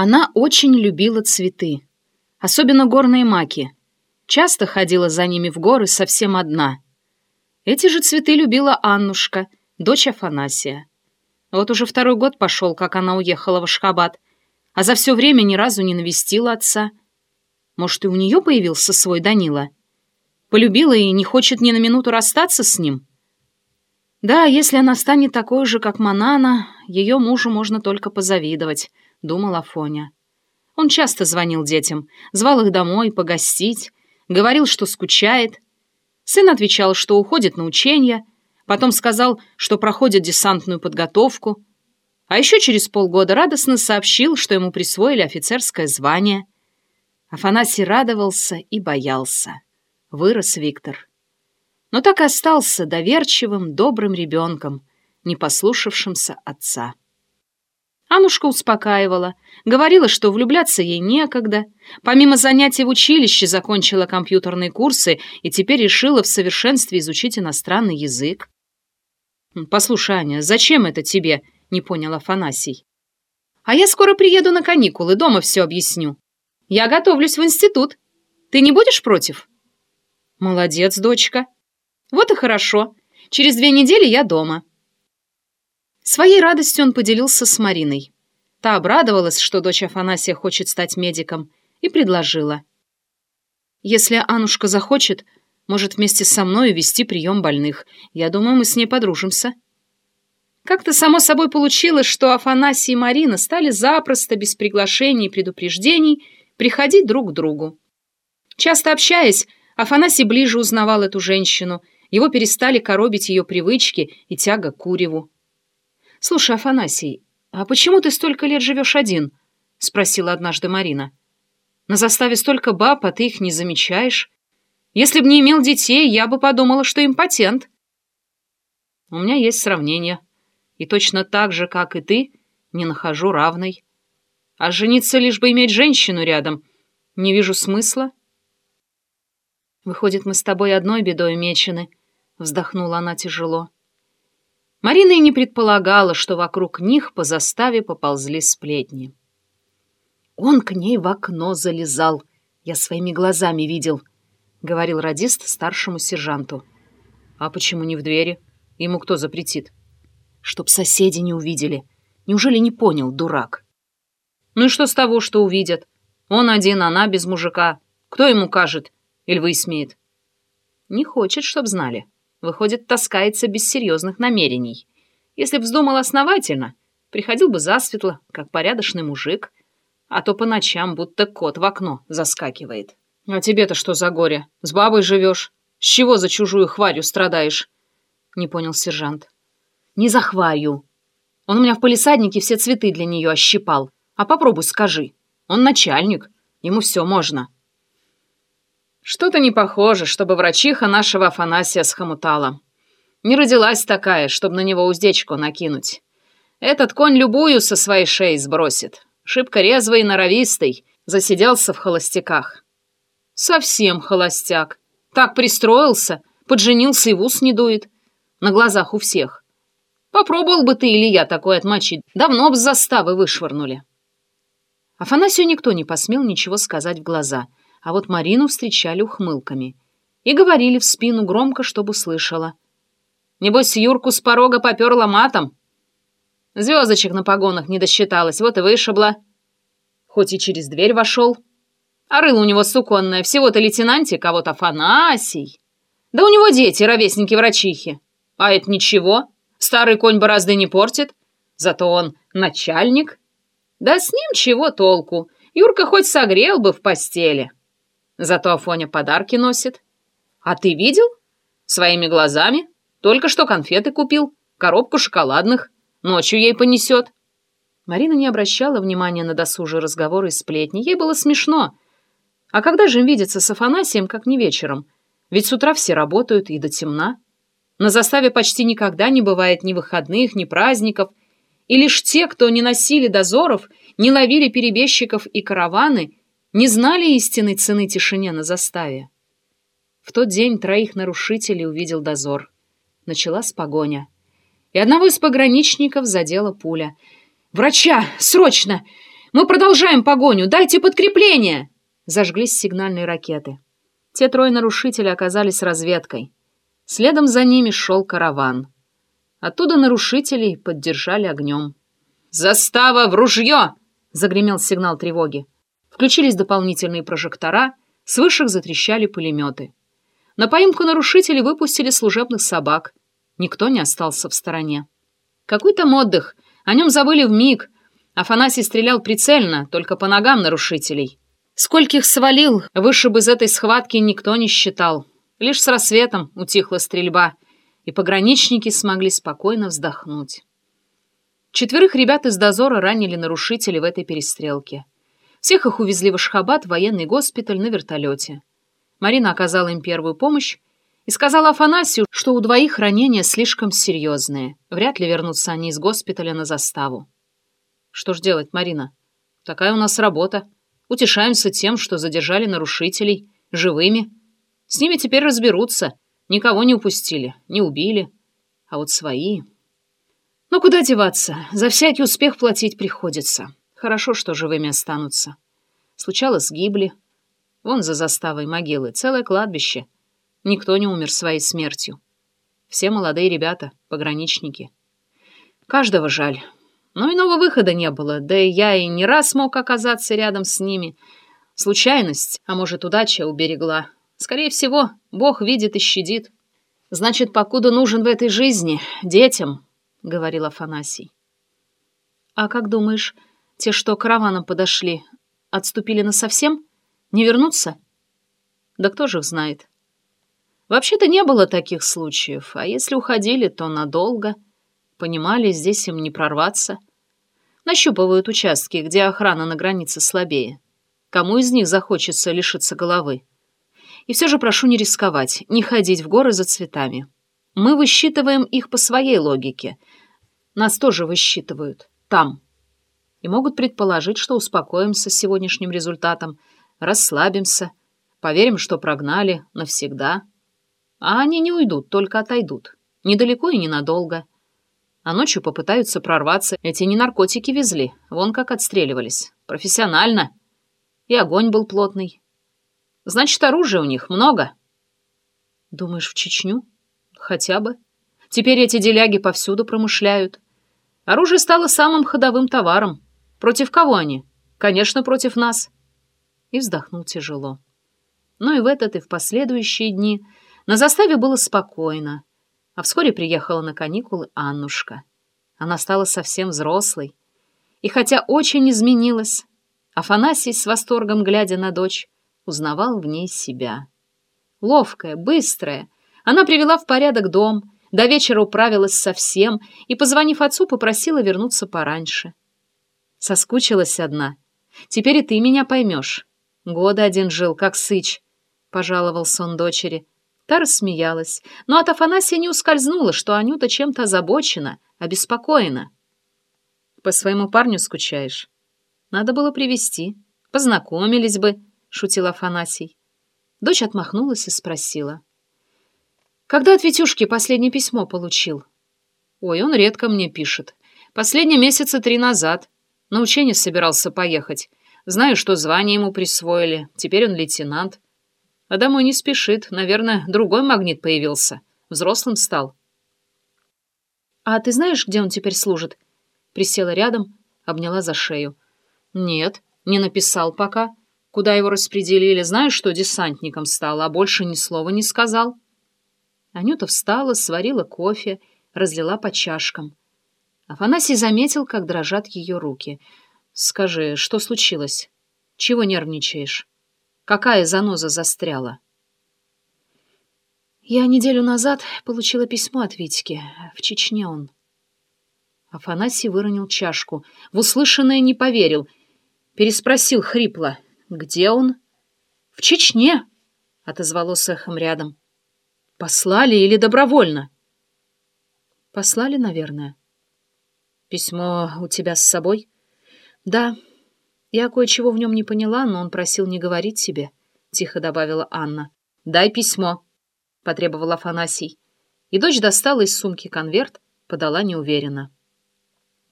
Она очень любила цветы, особенно горные маки. Часто ходила за ними в горы совсем одна. Эти же цветы любила Аннушка, дочь Афанасия. Вот уже второй год пошел, как она уехала в Ашхабад, а за все время ни разу не навестила отца. Может, и у нее появился свой Данила? Полюбила и не хочет ни на минуту расстаться с ним? Да, если она станет такой же, как Манана, ее мужу можно только позавидовать —— думал Афоня. Он часто звонил детям, звал их домой погостить, говорил, что скучает. Сын отвечал, что уходит на учения, потом сказал, что проходит десантную подготовку, а еще через полгода радостно сообщил, что ему присвоили офицерское звание. Афанасий радовался и боялся. Вырос Виктор. Но так и остался доверчивым, добрым ребенком, не послушавшимся отца. Анушка успокаивала, говорила, что влюбляться ей некогда. Помимо занятий в училище закончила компьютерные курсы и теперь решила в совершенстве изучить иностранный язык. «Послушай, Аня, зачем это тебе?» — не понял Афанасий. «А я скоро приеду на каникулы, дома все объясню. Я готовлюсь в институт. Ты не будешь против?» «Молодец, дочка. Вот и хорошо. Через две недели я дома». Своей радостью он поделился с Мариной. Та обрадовалась, что дочь Афанасия хочет стать медиком, и предложила. «Если Анушка захочет, может вместе со мной вести прием больных. Я думаю, мы с ней подружимся». Как-то само собой получилось, что Афанасий и Марина стали запросто, без приглашений и предупреждений, приходить друг к другу. Часто общаясь, Афанасий ближе узнавал эту женщину, его перестали коробить ее привычки и тяга к куреву. «Слушай, Афанасий, а почему ты столько лет живешь один?» — спросила однажды Марина. «На заставе столько баб, а ты их не замечаешь. Если бы не имел детей, я бы подумала, что импотент». «У меня есть сравнение. И точно так же, как и ты, не нахожу равной. А жениться лишь бы иметь женщину рядом, не вижу смысла». «Выходит, мы с тобой одной бедой мечены», — вздохнула она тяжело. Марина и не предполагала, что вокруг них по заставе поползли сплетни. «Он к ней в окно залезал, я своими глазами видел», — говорил радист старшему сержанту. «А почему не в двери? Ему кто запретит?» «Чтоб соседи не увидели. Неужели не понял, дурак?» «Ну и что с того, что увидят? Он один, она без мужика. Кто ему кажет или высмеет?» «Не хочет, чтоб знали». Выходит, таскается без серьезных намерений. Если б вздумал основательно, приходил бы засветло, как порядочный мужик, а то по ночам будто кот в окно заскакивает. А тебе-то что за горе? С бабой живешь? С чего за чужую хварью страдаешь? Не понял сержант. Не за хварью. Он у меня в полисаднике все цветы для нее ощипал. А попробуй скажи. Он начальник, ему все можно. Что-то не похоже, чтобы врачиха нашего Афанасия схомутала. Не родилась такая, чтобы на него уздечку накинуть. Этот конь любую со своей шеи сбросит. Шибко резвый и норовистый, засиделся в холостяках. Совсем холостяк. Так пристроился, подженился и в ус не дует. На глазах у всех. Попробовал бы ты или я такой отмочить, давно б с заставы вышвырнули. Афанасию никто не посмел ничего сказать в глаза — а вот Марину встречали ухмылками. И говорили в спину громко, чтобы слышала. «Небось, Юрку с порога поперла матом?» Звездочек на погонах не досчиталась, вот и вышибла. Хоть и через дверь вошел. А рыло у него суконное, всего-то лейтенантик, а вот Афанасий. Да у него дети, ровесники-врачихи. А это ничего, старый конь борозды не портит, зато он начальник. Да с ним чего толку, Юрка хоть согрел бы в постели. Зато Афоня подарки носит. А ты видел? Своими глазами. Только что конфеты купил, коробку шоколадных. Ночью ей понесет. Марина не обращала внимания на досужие разговоры и сплетни. Ей было смешно. А когда же им видеться с Афанасием, как не вечером? Ведь с утра все работают и до темна. На заставе почти никогда не бывает ни выходных, ни праздников. И лишь те, кто не носили дозоров, не ловили перебежчиков и караваны, не знали истинной цены тишине на заставе. В тот день троих нарушителей увидел дозор. Началась погоня. И одного из пограничников задела пуля. «Врача! Срочно! Мы продолжаем погоню! Дайте подкрепление!» Зажглись сигнальные ракеты. Те трое нарушителей оказались разведкой. Следом за ними шел караван. Оттуда нарушителей поддержали огнем. «Застава в ружье!» — загремел сигнал тревоги. Включились дополнительные прожектора, с вышек затрещали пулеметы. На поимку нарушителей выпустили служебных собак. Никто не остался в стороне. Какой там отдых? О нем забыли в миг. Афанасий стрелял прицельно, только по ногам нарушителей. Скольких свалил, вышиб из этой схватки никто не считал. Лишь с рассветом утихла стрельба, и пограничники смогли спокойно вздохнуть. Четверых ребят из дозора ранили нарушители в этой перестрелке. Всех их увезли в Ашхабад, военный госпиталь, на вертолете. Марина оказала им первую помощь, и сказала Афанасию, что у двоих ранения слишком серьезные. Вряд ли вернутся они из госпиталя на заставу. Что ж делать, Марина? Такая у нас работа. Утешаемся тем, что задержали нарушителей живыми. С ними теперь разберутся. Никого не упустили, не убили. А вот свои... Ну, куда деваться? За всякий успех платить приходится. Хорошо, что живыми останутся. Случалось, гибли. Вон за заставой могилы целое кладбище — Никто не умер своей смертью. Все молодые ребята, пограничники. Каждого жаль. Но иного выхода не было, да и я и не раз мог оказаться рядом с ними. Случайность, а может, удача уберегла. Скорее всего, Бог видит и щадит. Значит, покуда нужен в этой жизни, детям, — говорил Афанасий. А как думаешь, те, что караваном подошли, отступили насовсем? Не вернутся? Да кто же их знает? Вообще-то не было таких случаев, а если уходили, то надолго. Понимали, здесь им не прорваться. Нащупывают участки, где охрана на границе слабее. Кому из них захочется лишиться головы? И все же прошу не рисковать, не ходить в горы за цветами. Мы высчитываем их по своей логике. Нас тоже высчитывают. Там. Могут предположить, что успокоимся с сегодняшним результатом, расслабимся, поверим, что прогнали навсегда. А они не уйдут, только отойдут. Недалеко и ненадолго. А ночью попытаются прорваться. Эти не наркотики везли, вон как отстреливались. Профессионально. И огонь был плотный. Значит, оружия у них много. Думаешь, в Чечню? Хотя бы. Теперь эти деляги повсюду промышляют. Оружие стало самым ходовым товаром. Против кого они? Конечно, против нас. И вздохнул тяжело. Но и в этот, и в последующие дни на заставе было спокойно, а вскоре приехала на каникулы Аннушка. Она стала совсем взрослой. И хотя очень изменилась, Афанасий, с восторгом глядя на дочь, узнавал в ней себя. Ловкая, быстрая, она привела в порядок дом, до вечера управилась совсем и, позвонив отцу, попросила вернуться пораньше. Соскучилась одна. Теперь и ты меня поймешь. Года один жил, как сыч, — пожаловался он дочери. Та рассмеялась, но от Афанасия не ускользнуло, что Анюта чем-то озабочена, обеспокоена. «По своему парню скучаешь? Надо было привести. Познакомились бы», — шутил Афанасий. Дочь отмахнулась и спросила. «Когда от Витюшки последнее письмо получил?» «Ой, он редко мне пишет. Последние месяца три назад. На учение собирался поехать. Знаю, что звание ему присвоили. Теперь он лейтенант. А домой не спешит. Наверное, другой магнит появился. Взрослым стал. «А ты знаешь, где он теперь служит?» Присела рядом, обняла за шею. «Нет, не написал пока. Куда его распределили? Знаешь, что десантником стал, а больше ни слова не сказал?» Анюта встала, сварила кофе, разлила по чашкам. Афанасий заметил, как дрожат ее руки. «Скажи, что случилось? Чего нервничаешь?» Какая заноза застряла? Я неделю назад получила письмо от Витьки. В Чечне он. Афанасий выронил чашку. В услышанное не поверил. Переспросил хрипло. «Где он?» «В Чечне», — отозвалось эхом рядом. «Послали или добровольно?» «Послали, наверное». «Письмо у тебя с собой?» «Да, «Я кое-чего в нем не поняла, но он просил не говорить себе», — тихо добавила Анна. «Дай письмо», — потребовал Афанасий. И дочь достала из сумки конверт, подала неуверенно.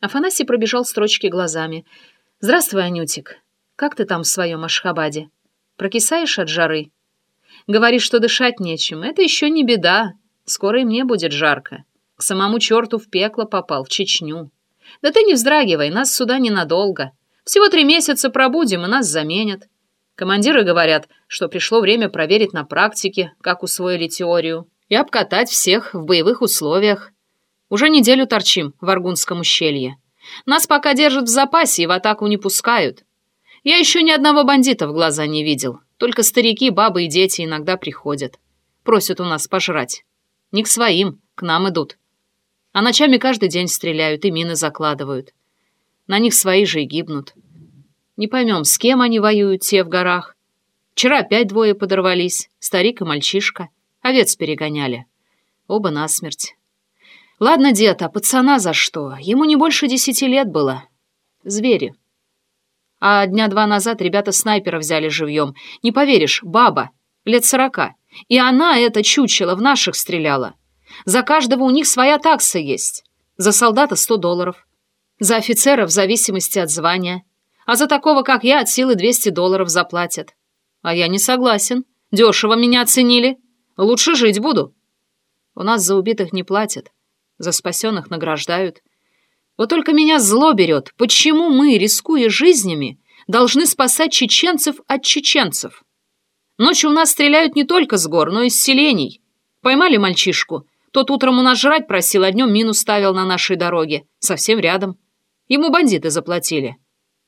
Афанасий пробежал строчки глазами. «Здравствуй, Анютик. Как ты там в своем Ашхабаде? Прокисаешь от жары? Говоришь, что дышать нечем. Это еще не беда. Скоро и мне будет жарко. К самому черту в пекло попал, в Чечню. Да ты не вздрагивай, нас сюда ненадолго. Всего три месяца пробудем, и нас заменят. Командиры говорят, что пришло время проверить на практике, как усвоили теорию, и обкатать всех в боевых условиях. Уже неделю торчим в Аргунском ущелье. Нас пока держат в запасе и в атаку не пускают. Я еще ни одного бандита в глаза не видел. Только старики, бабы и дети иногда приходят. Просят у нас пожрать. Не к своим, к нам идут. А ночами каждый день стреляют и мины закладывают. На них свои же и гибнут. Не поймем, с кем они воюют, те в горах. Вчера опять двое подорвались, старик и мальчишка. Овец перегоняли. Оба насмерть. Ладно, дед, а пацана за что? Ему не больше десяти лет было. Звери. А дня два назад ребята снайпера взяли живьем. Не поверишь, баба, лет сорока. И она, это чучело, в наших стреляла. За каждого у них своя такса есть. За солдата сто долларов. За офицера в зависимости от звания. А за такого, как я, от силы 200 долларов заплатят. А я не согласен. Дешево меня оценили. Лучше жить буду. У нас за убитых не платят за спасенных награждают. Вот только меня зло берет, почему мы, рискуя жизнями, должны спасать чеченцев от чеченцев? Ночью у нас стреляют не только с гор, но и с селений. Поймали мальчишку. Тот утром у нас жрать просил, а днем мину ставил на нашей дороге. Совсем рядом. Ему бандиты заплатили.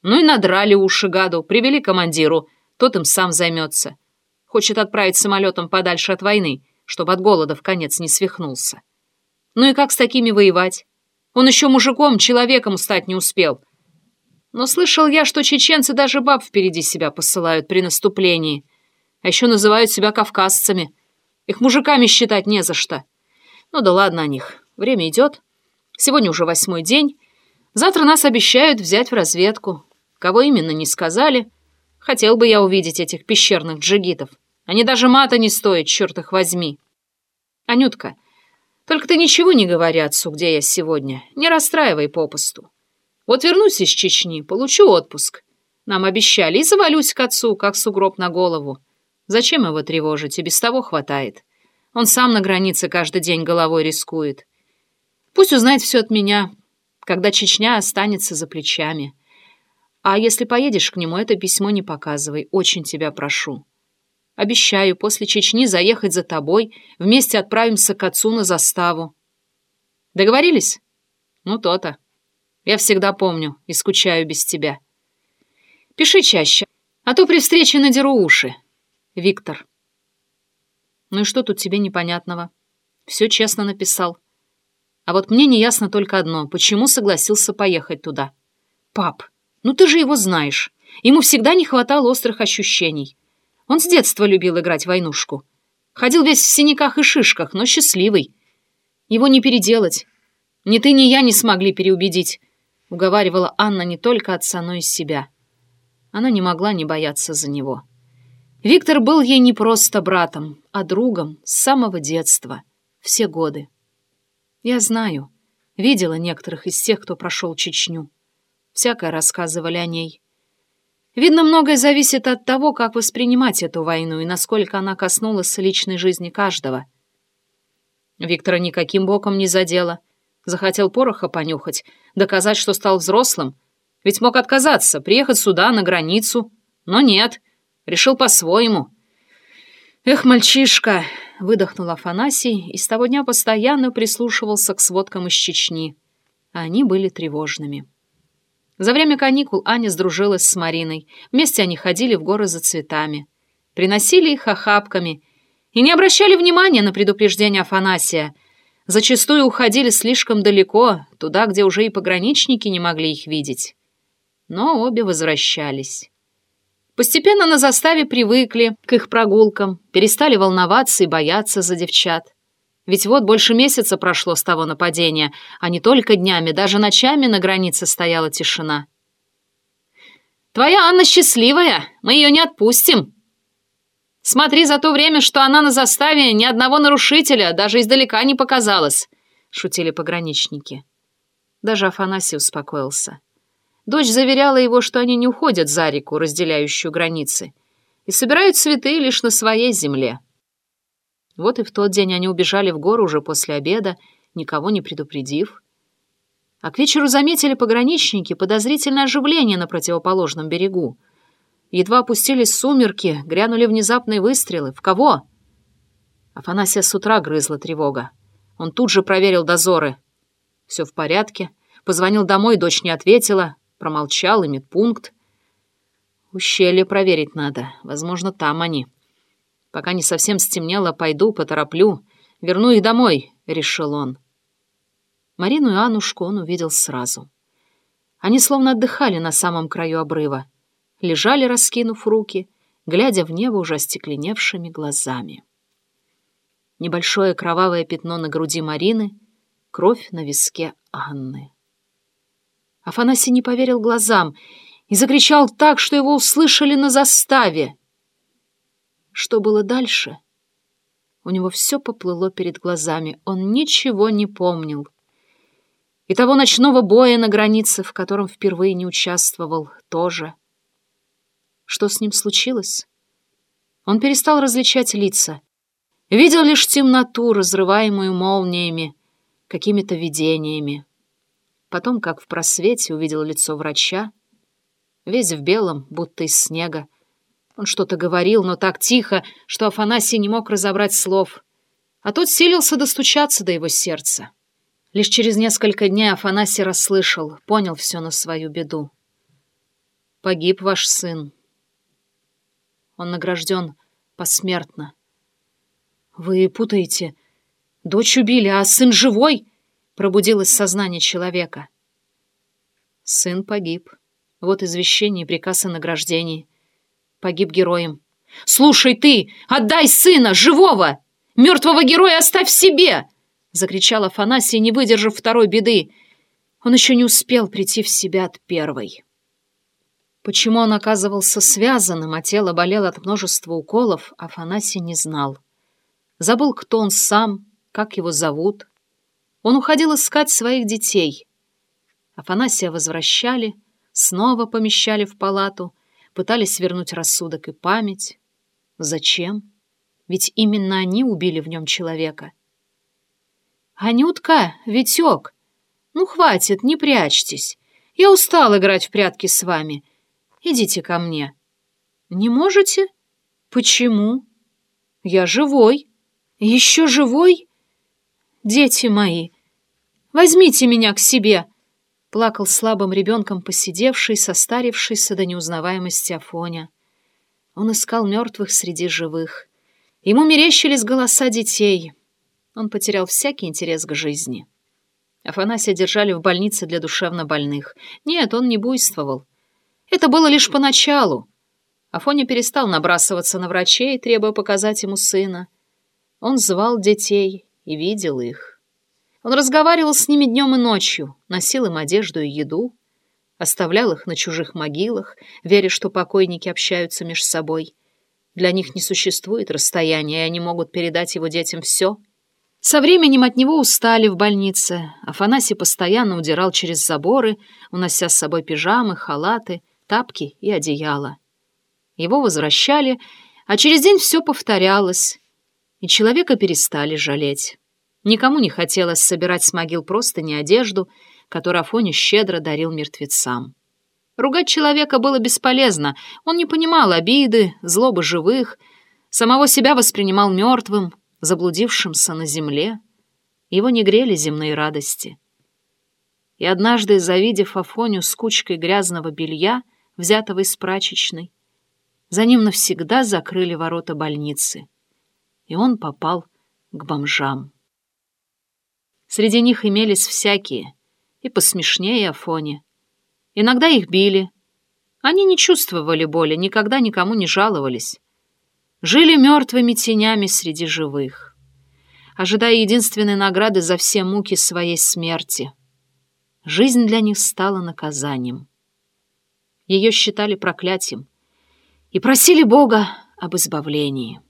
Ну и надрали уши гаду, привели командиру. Тот им сам займется. Хочет отправить самолетом подальше от войны, чтобы от голода в конец не свихнулся. Ну и как с такими воевать? Он еще мужиком, человеком стать не успел. Но слышал я, что чеченцы даже баб впереди себя посылают при наступлении. А еще называют себя кавказцами. Их мужиками считать не за что. Ну да ладно о них. Время идет. Сегодня уже восьмой день. Завтра нас обещают взять в разведку. Кого именно, не сказали. Хотел бы я увидеть этих пещерных джигитов. Они даже мата не стоят, черт их возьми. Анютка, только ты ничего не говори отцу, где я сегодня. Не расстраивай попусту. Вот вернусь из Чечни, получу отпуск. Нам обещали, и завалюсь к отцу, как сугроб на голову. Зачем его тревожить, и без того хватает. Он сам на границе каждый день головой рискует. Пусть узнает все от меня, когда Чечня останется за плечами. А если поедешь к нему, это письмо не показывай, очень тебя прошу. Обещаю после Чечни заехать за тобой, вместе отправимся к отцу на заставу. Договорились? Ну, то-то. Я всегда помню и скучаю без тебя. Пиши чаще, а то при встрече надеру уши. Виктор. Ну и что тут тебе непонятного? Все честно написал. А вот мне не ясно только одно, почему согласился поехать туда. Пап, ну ты же его знаешь. Ему всегда не хватало острых ощущений. Он с детства любил играть в войнушку. Ходил весь в синяках и шишках, но счастливый. Его не переделать. Ни ты, ни я не смогли переубедить, — уговаривала Анна не только отца, но и себя. Она не могла не бояться за него. Виктор был ей не просто братом, а другом с самого детства, все годы. Я знаю, видела некоторых из тех, кто прошел Чечню. Всякое рассказывали о ней. Видно, многое зависит от того, как воспринимать эту войну и насколько она коснулась личной жизни каждого. Виктора никаким боком не задела. Захотел пороха понюхать, доказать, что стал взрослым. Ведь мог отказаться, приехать сюда, на границу. Но нет, решил по-своему. «Эх, мальчишка!» — выдохнул Афанасий и с того дня постоянно прислушивался к сводкам из Чечни. Они были тревожными. За время каникул Аня сдружилась с Мариной. Вместе они ходили в горы за цветами. Приносили их охапками и не обращали внимания на предупреждение Афанасия. Зачастую уходили слишком далеко, туда, где уже и пограничники не могли их видеть. Но обе возвращались. Постепенно на заставе привыкли к их прогулкам, перестали волноваться и бояться за девчат. Ведь вот больше месяца прошло с того нападения, а не только днями, даже ночами на границе стояла тишина. «Твоя Анна счастливая, мы ее не отпустим!» «Смотри за то время, что она на заставе, ни одного нарушителя, даже издалека не показалось», — шутили пограничники. Даже Афанасий успокоился. Дочь заверяла его, что они не уходят за реку, разделяющую границы, и собирают цветы лишь на своей земле. Вот и в тот день они убежали в гору уже после обеда, никого не предупредив. А к вечеру заметили пограничники подозрительное оживление на противоположном берегу. Едва опустились сумерки, грянули внезапные выстрелы. В кого? Афанасия с утра грызла тревога. Он тут же проверил дозоры. Все в порядке. Позвонил домой, дочь не ответила. Промолчал и медпункт. Ущелье проверить надо. Возможно, там они. Пока не совсем стемнело, пойду, потороплю. Верну их домой, — решил он. Марину и Анушку он увидел сразу. Они словно отдыхали на самом краю обрыва. Лежали, раскинув руки, глядя в небо уже остекленевшими глазами. Небольшое кровавое пятно на груди Марины, кровь на виске Анны. Афанасий не поверил глазам и закричал так, что его услышали на заставе. Что было дальше? У него все поплыло перед глазами, он ничего не помнил. И того ночного боя на границе, в котором впервые не участвовал, тоже. Что с ним случилось? Он перестал различать лица. Видел лишь темноту, разрываемую молниями, какими-то видениями. Потом, как в просвете, увидел лицо врача, весь в белом, будто из снега. Он что-то говорил, но так тихо, что Афанасий не мог разобрать слов, а тот силился достучаться до его сердца. Лишь через несколько дней Афанасий расслышал, понял все на свою беду. «Погиб ваш сын. Он награжден посмертно». «Вы путаете. Дочь убили, а сын живой?» — пробудилось сознание человека. Сын погиб. Вот извещение и приказ о награждении. Погиб героем. «Слушай ты! Отдай сына! Живого! Мертвого героя оставь себе!» закричал Афанасий, не выдержав второй беды. Он еще не успел прийти в себя от первой. Почему он оказывался связанным, а тело болело от множества уколов, Афанасий не знал. Забыл, кто он сам, как его зовут. Он уходил искать своих детей. Афанасия возвращали, снова помещали в палату, пытались вернуть рассудок и память. Зачем? Ведь именно они убили в нем человека — «Анютка, Витек, ну хватит, не прячьтесь. Я устал играть в прятки с вами. Идите ко мне». «Не можете? Почему?» «Я живой. Еще живой?» «Дети мои, возьмите меня к себе!» Плакал слабым ребенком посидевший, состарившийся до неузнаваемости Афоня. Он искал мертвых среди живых. Ему мерещились голоса детей — он потерял всякий интерес к жизни. Афанасия держали в больнице для душевнобольных. Нет, он не буйствовал. Это было лишь поначалу. Афоня перестал набрасываться на врачей, требуя показать ему сына. Он звал детей и видел их. Он разговаривал с ними днем и ночью, носил им одежду и еду, оставлял их на чужих могилах, веря, что покойники общаются между собой. Для них не существует расстояния, и они могут передать его детям все — со временем от него устали в больнице. Афанасий постоянно удирал через заборы, унося с собой пижамы, халаты, тапки и одеяло. Его возвращали, а через день все повторялось, и человека перестали жалеть. Никому не хотелось собирать с могил просто не одежду, которую Афоня щедро дарил мертвецам. Ругать человека было бесполезно, он не понимал обиды, злобы живых, самого себя воспринимал мертвым, заблудившимся на земле, его не грели земные радости. И однажды, завидев Афоню с кучкой грязного белья, взятого из прачечной, за ним навсегда закрыли ворота больницы, и он попал к бомжам. Среди них имелись всякие, и посмешнее Афоне. Иногда их били. Они не чувствовали боли, никогда никому не жаловались жили мертвыми тенями среди живых, ожидая единственной награды за все муки своей смерти. Жизнь для них стала наказанием. Ее считали проклятием и просили Бога об избавлении.